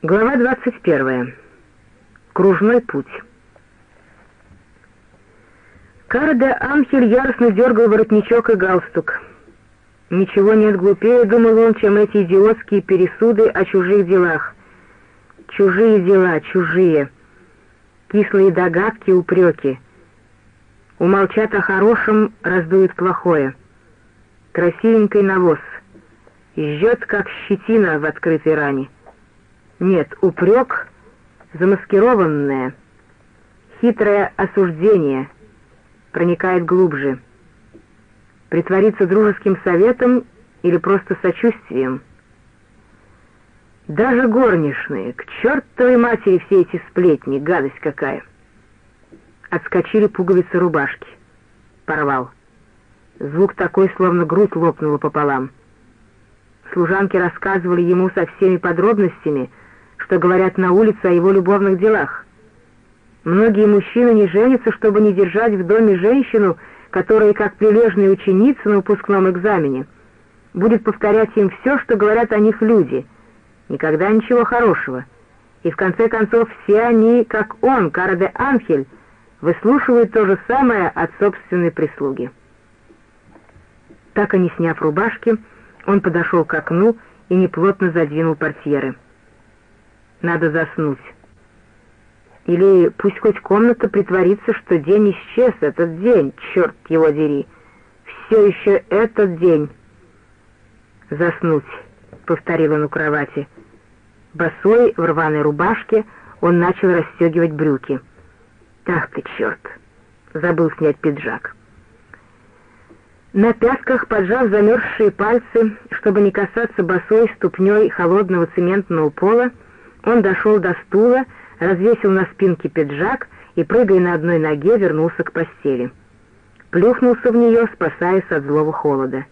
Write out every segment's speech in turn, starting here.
Глава 21. Кружной путь. Карда Анхель яростно дергал воротничок и галстук. Ничего нет глупее, думал он, чем эти идиотские пересуды о чужих делах. Чужие дела, чужие. Кислые догадки, упреки. Умолчат о хорошем, раздует плохое. Красивенький навоз. Жжет, как щетина в открытой ране. Нет, упрек замаскированное, хитрое осуждение проникает глубже. Притвориться дружеским советом или просто сочувствием. Даже горничные, к чертовой матери все эти сплетни, гадость какая. Отскочили пуговицы рубашки. Порвал. Звук такой, словно грудь лопнула пополам. Служанки рассказывали ему со всеми подробностями — что говорят на улице о его любовных делах. Многие мужчины не женятся, чтобы не держать в доме женщину, которая, как прилежная ученица на выпускном экзамене, будет повторять им все, что говорят о них люди. Никогда ничего хорошего. И в конце концов все они, как он, Караде Анхель, выслушивают то же самое от собственной прислуги. Так и не сняв рубашки, он подошел к окну и неплотно задвинул портьеры. Надо заснуть. Или пусть хоть комната притворится, что день исчез, этот день, черт его дери. Все еще этот день. Заснуть, повторил он у кровати. Босой в рваной рубашке он начал расстегивать брюки. Ах ты, черт! Забыл снять пиджак. На пятках, поджав замерзшие пальцы, чтобы не касаться босой ступней холодного цементного пола, он дошел до стула, развесил на спинке пиджак и, прыгая на одной ноге, вернулся к постели. Плюхнулся в нее, спасаясь от злого холода.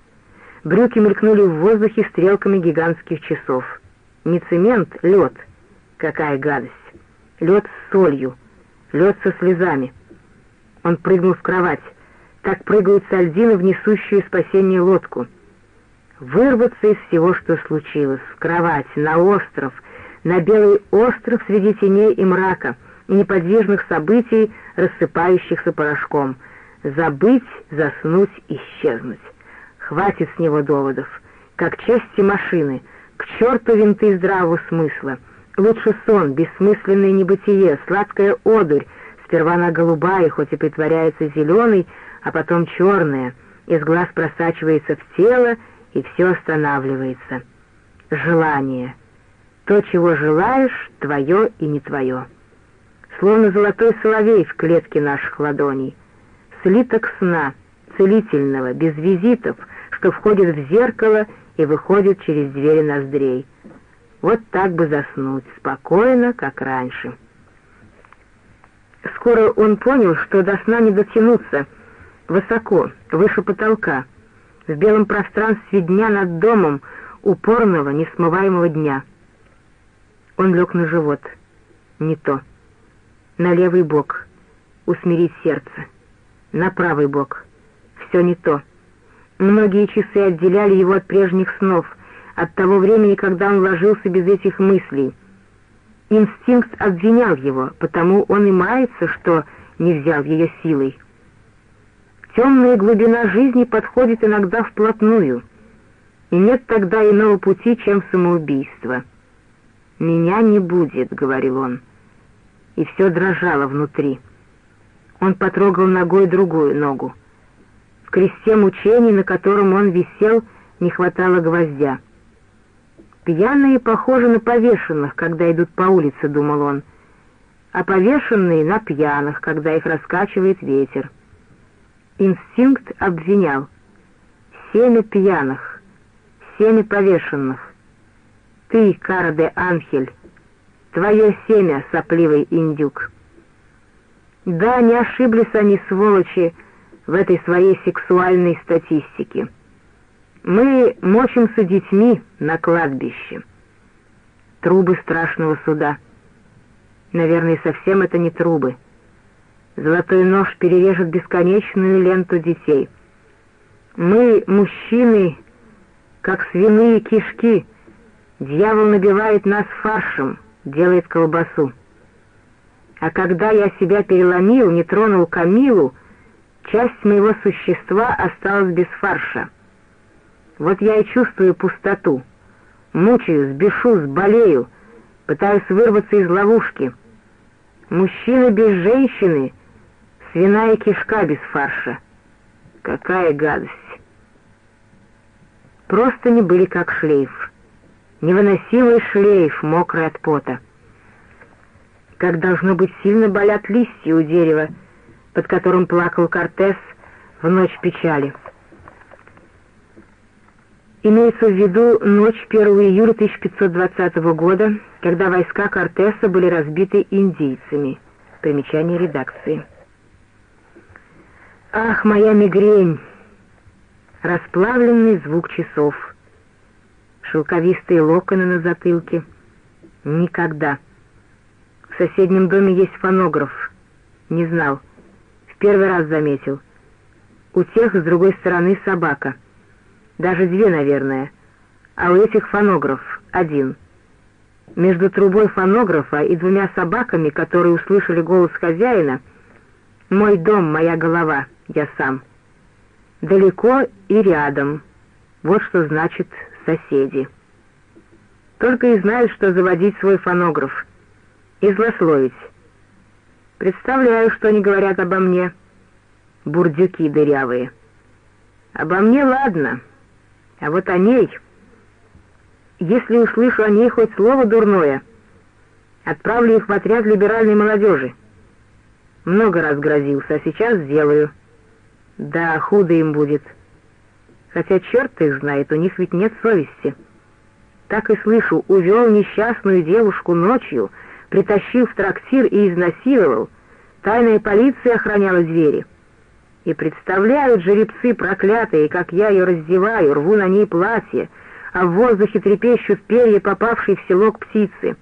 Брюки мелькнули в воздухе стрелками гигантских часов. Не цемент, лед. Какая гадость. Лед с солью. Лед со слезами. Он прыгнул в кровать. Так прыгают сальдины в несущую спасение лодку. Вырваться из всего, что случилось. В кровать, на остров — на белый остров среди теней и мрака, и неподвижных событий, рассыпающихся порошком. Забыть, заснуть, исчезнуть. Хватит с него доводов. Как части машины, к черту винты здравого смысла. Лучше сон, бессмысленное небытие, сладкая одурь, сперва она голубая, хоть и притворяется зеленой, а потом черная, из глаз просачивается в тело, и все останавливается. Желание — то, чего желаешь, твое и не твое. Словно золотой соловей в клетке наших ладоней. Слиток сна, целительного, без визитов, что входит в зеркало и выходит через двери ноздрей. Вот так бы заснуть, спокойно, как раньше. Скоро он понял, что до сна не дотянуться, высоко, выше потолка, в белом пространстве дня над домом, упорного, несмываемого дня — он лег на живот. Не то. На левый бок. Усмирить сердце. На правый бок. Все не то. Многие часы отделяли его от прежних снов, от того времени, когда он ложился без этих мыслей. Инстинкт обвинял его, потому он и мается, что не взял ее силой. Темная глубина жизни подходит иногда вплотную, и нет тогда иного пути, чем самоубийство. «Меня не будет», — говорил он. И все дрожало внутри. Он потрогал ногой другую ногу. В кресте мучений, на котором он висел, не хватало гвоздя. «Пьяные похожи на повешенных, когда идут по улице», — думал он, а повешенные — на пьяных, когда их раскачивает ветер. Инстинкт обвинял. Семя пьяных, семя повешенных. Ты, Кара де Анхель, твое семя, сопливый индюк. Да, не ошиблись они, сволочи, в этой своей сексуальной статистике. Мы мочимся детьми на кладбище. Трубы страшного суда. Наверное, совсем это не трубы. Золотой нож перережет бесконечную ленту детей. Мы, мужчины, как свиные кишки — Дьявол набивает нас фаршем, делает колбасу. А когда я себя переломил, не тронул Камилу, часть моего существа осталась без фарша. Вот я и чувствую пустоту. Мучаюсь, бешусь, болею, пытаюсь вырваться из ловушки. Мужчина без женщины, свиная кишка без фарша. Какая гадость! Просто не были как шлейф. Невыносимый шлейф, мокрый от пота. Как должно быть сильно болят листья у дерева, под которым плакал Кортес в ночь печали. Имеется в виду ночь 1 июля 1520 года, когда войска Кортеса были разбиты индийцами. Примечание редакции. Ах, моя мигрень! Расплавленный звук часов. Шелковистые локоны на затылке. Никогда. В соседнем доме есть фонограф. Не знал. В первый раз заметил. У тех с другой стороны собака — даже две, наверное, а у этих фонограф один. Между трубой фонографа и двумя собаками, которые услышали голос хозяина, «Мой дом, моя голова, я сам». Далеко и рядом. Вот что значит соседи. Только и знают, что заводить свой фонограф. И злословить. Представляю, что они говорят обо мне. Бурдюки дырявые. Обо мне ладно. А вот о ней, если услышу о ней хоть слово дурное, отправлю их в отряд либеральной молодежи. Много раз грозился, а сейчас сделаю. Да, худо им будет. Хотя черт их знает, у них ведь нет совести. Так и слышу, увел несчастную девушку ночью, притащил в трактир и изнасиловал. Тайная полиция охраняла двери. И представляют жеребцы проклятые, как я ее раздеваю, рву на ней платье, а в воздухе трепещут перья, попавшие в селок птицы.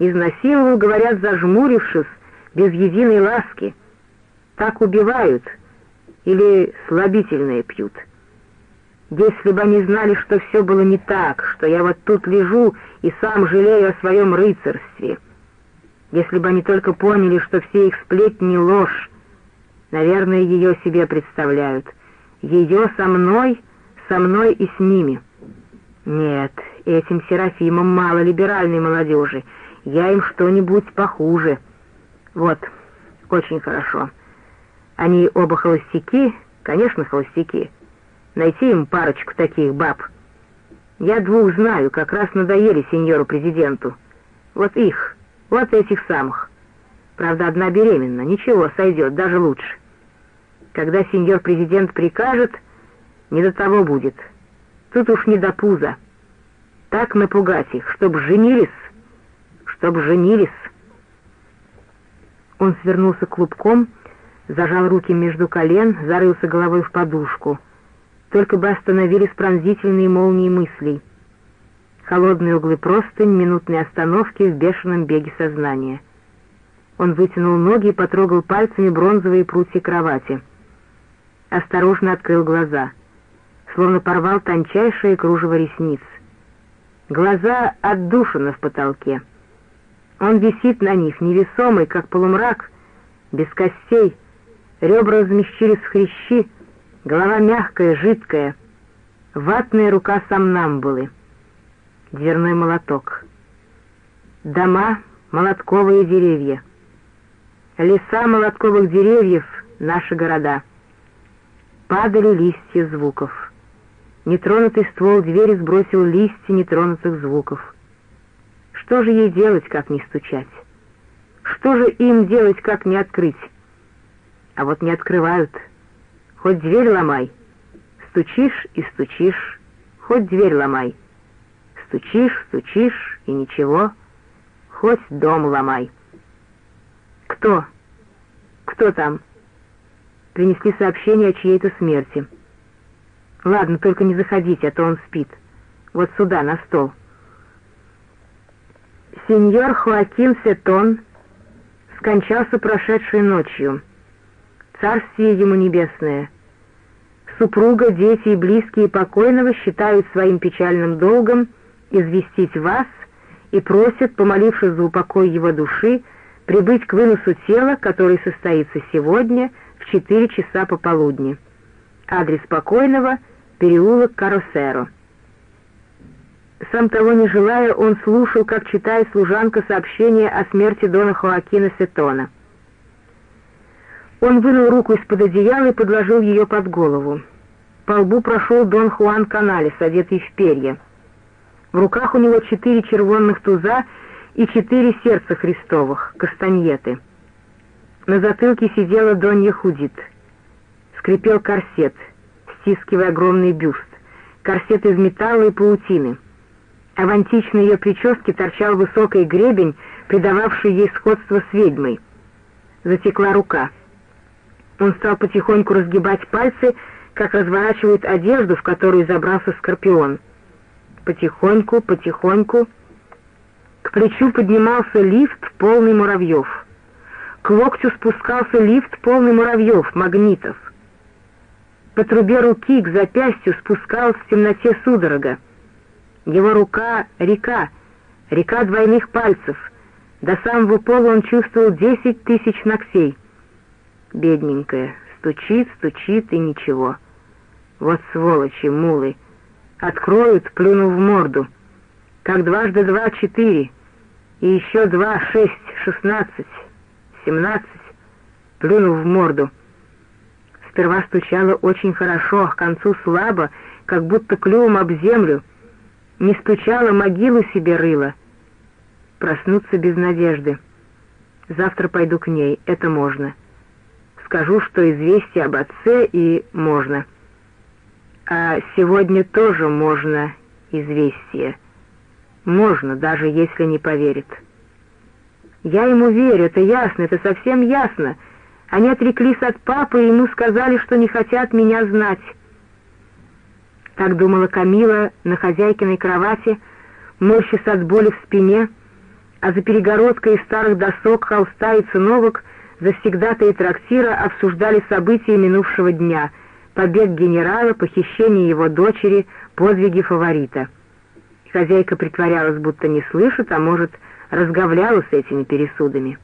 Изнасиловал, говорят, зажмурившись, без единой ласки. Так убивают или слабительные пьют. Если бы они знали, что все было не так, что я вот тут лежу и сам жалею о своем рыцарстве. Если бы они только поняли, что все их сплетни — ложь, Наверное, ее себе представляют. Ее со мной, со мной и с ними. Нет, этим Серафимам мало либеральной молодежи. Я им что-нибудь похуже. Вот, очень хорошо. Они оба холостяки, конечно, холостяки. Найти им парочку таких баб. Я двух знаю, как раз надоели сеньору президенту. Вот их, вот этих самых. Правда, одна беременна. Ничего, сойдет, даже лучше. Когда сеньор-президент прикажет, не до того будет. Тут уж не до пуза. Так напугать их, чтоб женились, чтоб женились. Он свернулся клубком, зажал руки между колен, зарылся головой в подушку. Только бы остановились пронзительные молнии мыслей. Холодные углы простынь, минутные остановки в бешеном беге сознания. Он вытянул ноги и потрогал пальцами бронзовые прутья кровати — осторожно открыл глаза, словно порвал тончайшее кружево ресниц. Глаза отдушины в потолке. Он висит на них, невесомый, как полумрак, без костей, ребра размещились в хрящи, голова мягкая, жидкая, ватная рука сомнамбулы, дверной молоток. Дома, молотковые деревья. Леса молотковых деревьев — наши города — Падали листья звуков. Нетронутый ствол двери сбросил листья нетронутых звуков. Что же ей делать, как не стучать? Что же им делать, как не открыть? А вот не открывают. Хоть дверь ломай. Стучишь и стучишь, хоть дверь ломай. Стучишь, стучишь, и ничего, хоть дом ломай. Кто? Кто там? принесли сообщение о чьей-то смерти. Ладно, только не заходите, а то он спит. Вот сюда, на стол. Сеньор Хоакин Сетон скончался прошедшей ночью. Царствие ему небесное. Супруга, дети и близкие покойного считают своим печальным долгом известить вас и просит, помолившись за упокой его души, прибыть к выносу тела, который состоится сегодня в 4 часа пополудни. Адрес покойного — переулок Каросеро. Сам того не желая, он слушал, как читает служанка сообщение о смерти Дона Хоакина Сетона. Он вынул руку из-под одеяла и подложил ее под голову. По лбу прошел Дон Хуан Каналес, одетый в перья. В руках у него четыре червонных туза и четыре сердца Христовых, кастаньеты. На затылке сидела Донья Худит. Скрипел корсет, стискивая огромный бюст. Корсет из металла и паутины. А в античной ее прическе торчал высокий гребень, придававший ей сходство с ведьмой. Затекла рука. Он стал потихоньку разгибать пальцы, как разворачивают одежду, в которую забрался скорпион. Потихоньку, потихоньку... К плечу поднимался лифт, полный муравьев. К локтю спускался лифт, полный муравьев, магнитов. По трубе руки к запястью спускалась в темноте судорога. Его рука — река, река двойных пальцев. До самого пола он чувствовал десять тысяч ногтей. Бедненькая, стучит, стучит и ничего. Вот сволочи, мулы. Откроют, плюнув в морду. Как дважды два — четыре. И еще два — шесть, шестнадцать, семнадцать. Плюнув в морду. Сперва стучало очень хорошо, к концу слабо, как будто клювом об землю. Не стучало, могилу себе рыло. Проснуться без надежды. Завтра пойду к ней, это можно. Скажу, что известие об отце и можно. А сегодня тоже можно известие. Можно, даже если не поверит. Я ему верю, это ясно, это совсем ясно. Они отреклись от папы и ему сказали, что не хотят меня знать. Так думала Камила на хозяйкиной кровати, морщась от боли в спине, а за перегородкой из старых досок, холста и циновок завсегдата и трактира обсуждали события минувшего дня — побег генерала, похищение его дочери, подвиги фаворита. Хозяйка притворялась, будто не слышит, а может, разговляла с этими пересудами.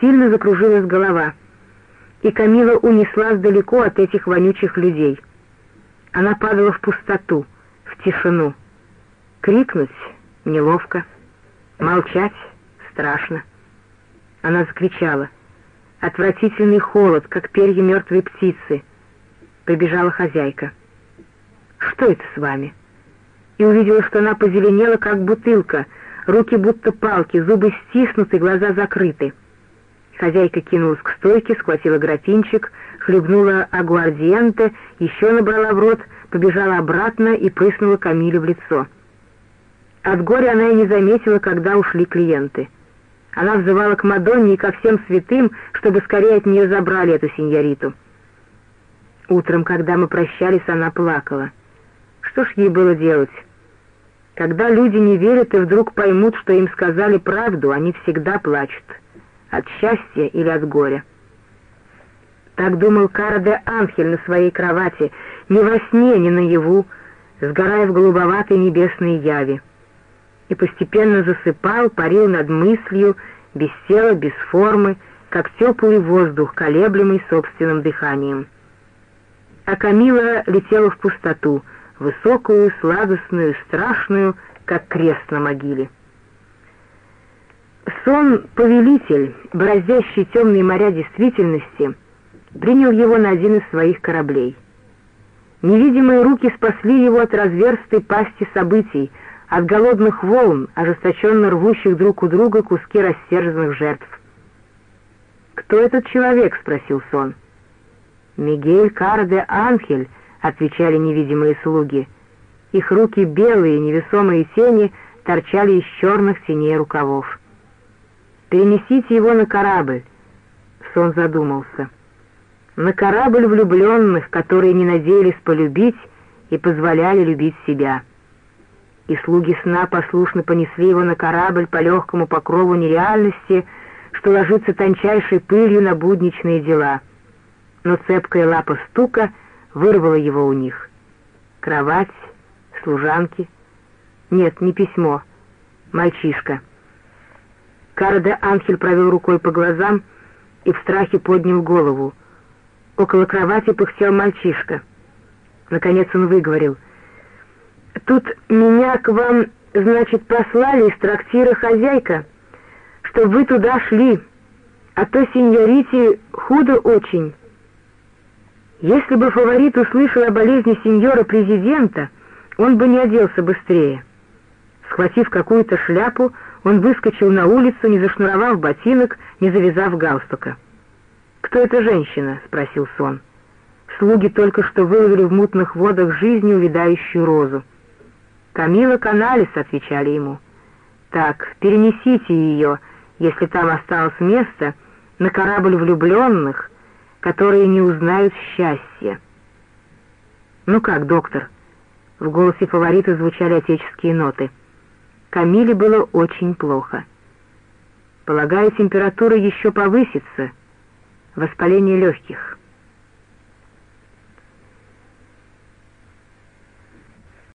Сильно закружилась голова, и Камила унеслась далеко от этих вонючих людей. Она падала в пустоту, в тишину. Крикнуть неловко, молчать страшно. Она закричала — Отвратительный холод, как перья мертвой птицы. Прибежала хозяйка. «Что это с вами?» И увидела, что она позеленела, как бутылка, руки будто палки, зубы стиснуты, глаза закрыты. Хозяйка кинулась к стойке, схватила графинчик, хлебнула агуардиенте, еще набрала в рот, побежала обратно и прыснула Камиле в лицо. От горя она и не заметила, когда ушли клиенты. Она взывала к Мадонне и ко всем святым, чтобы скорее от нее забрали эту сеньориту. Утром, когда мы прощались, она плакала. Что ж ей было делать? Когда люди не верят и вдруг поймут, что им сказали правду, они всегда плачут. От счастья или от горя. Так думал Кара де Анхель на своей кровати, ни во сне, ни наяву, сгорая в голубоватой небесной яви и постепенно засыпал, парил над мыслью, без тела, без формы, как теплый воздух, колеблемый собственным дыханием. А Камила летела в пустоту, высокую, сладостную, страшную, как крест на могиле. Сон «Повелитель», бороздящий темные моря действительности, принял его на один из своих кораблей. Невидимые руки спасли его от разверстой пасти событий, от голодных волн, ожесточенно рвущих друг у друга куски рассерженных жертв. «Кто этот человек?» — спросил сон. «Мигель Карде Анхель», — отвечали невидимые слуги. Их руки белые, невесомые тени торчали из черных теней рукавов. «Перенесите его на корабль», — сон задумался. «На корабль влюбленных, которые не надеялись полюбить и позволяли любить себя» и слуги сна послушно понесли его на корабль по легкому покрову нереальности, что ложится тончайшей пылью на будничные дела. Но цепкая лапа стука вырвала его у них. Кровать, служанки. Нет, не письмо. Мальчишка. Кара де Анхель провел рукой по глазам и в страхе поднял голову. Около кровати пыхтел мальчишка. Наконец он выговорил. «Тут меня к вам, значит, послали из трактира хозяйка, чтобы вы туда шли, а то сеньорите худо очень». Если бы фаворит услышал о болезни сеньора-президента, он бы не оделся быстрее. Схватив какую-то шляпу, он выскочил на улицу, не зашнуровав ботинок, не завязав галстука. «Кто эта женщина?» — спросил Сон. Слуги только что выловили в мутных водах жизни увядающую розу. «Камила Каналис», — отвечали ему. «Так, перенесите ее, если там осталось место, на корабль влюбленных, которые не узнают счастья». «Ну как, доктор?» В голосе фаворита звучали отеческие ноты. Камиле было очень плохо. «Полагаю, температура еще повысится. Воспаление легких.